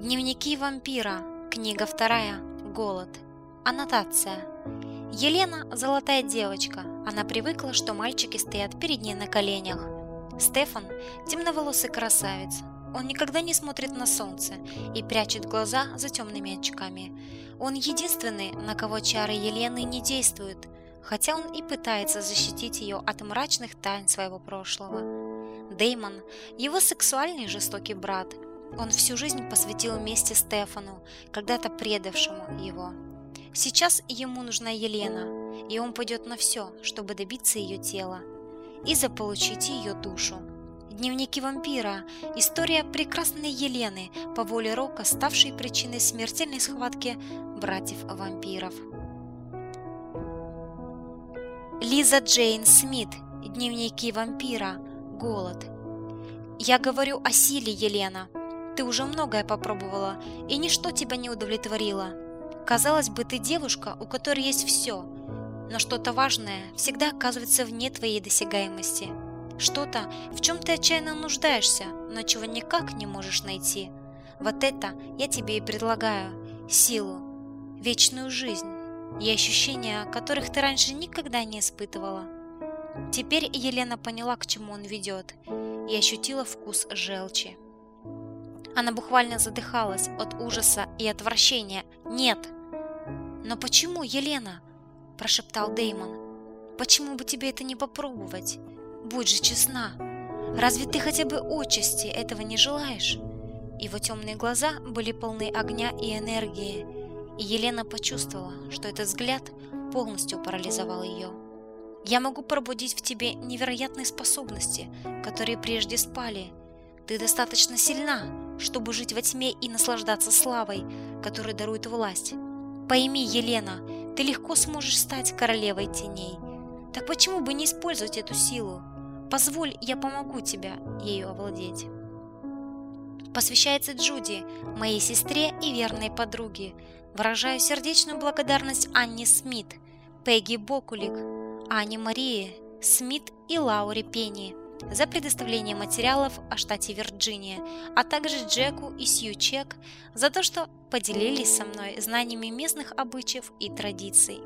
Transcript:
Дневники вампира. Книга вторая. Голод. Аннотация. Елена – золотая девочка. Она привыкла, что мальчики стоят перед ней на коленях. Стефан – темноволосый красавец. Он никогда не смотрит на солнце и прячет глаза за темными очками. Он единственный, на кого чары Елены не действуют, хотя он и пытается защитить ее от мрачных тайн своего прошлого. Деймон – его сексуальный жестокий брат – он всю жизнь посвятил мести Стефану, когда-то предавшему его. Сейчас ему нужна Елена, и он пойдет на все, чтобы добиться ее тела и заполучить ее душу. Дневники вампира – история прекрасной Елены, по воле Рока, ставшей причиной смертельной схватки братьев-вампиров. Лиза Джейн Смит. Дневники вампира. Голод. Я говорю о силе, Елена – ты уже многое попробовала, и ничто тебя не удовлетворило. Казалось бы, ты девушка, у которой есть все, но что-то важное всегда оказывается вне твоей досягаемости. Что-то, в чем ты отчаянно нуждаешься, но чего никак не можешь найти. Вот это я тебе и предлагаю. Силу, вечную жизнь и ощущения, которых ты раньше никогда не испытывала. Теперь Елена поняла, к чему он ведет, и ощутила вкус желчи. Она буквально задыхалась от ужаса и отвращения. «Нет!» «Но почему, Елена?» – прошептал Деймон. «Почему бы тебе это не попробовать? Будь же честна! Разве ты хотя бы отчасти этого не желаешь?» Его темные глаза были полны огня и энергии, и Елена почувствовала, что этот взгляд полностью парализовал ее. «Я могу пробудить в тебе невероятные способности, которые прежде спали. Ты достаточно сильна, чтобы жить во тьме и наслаждаться славой, которую дарует власть. Пойми, Елена, ты легко сможешь стать королевой теней. Так почему бы не использовать эту силу? Позволь, я помогу тебе ею овладеть. Посвящается Джуди, моей сестре и верной подруге. Выражаю сердечную благодарность Анне Смит, Пегги Бокулик, Ане Марии, Смит и Лауре Пенни за предоставление материалов о штате Вирджиния, а также Джеку и Сью Чек за то, что поделились со мной знаниями местных обычаев и традиций.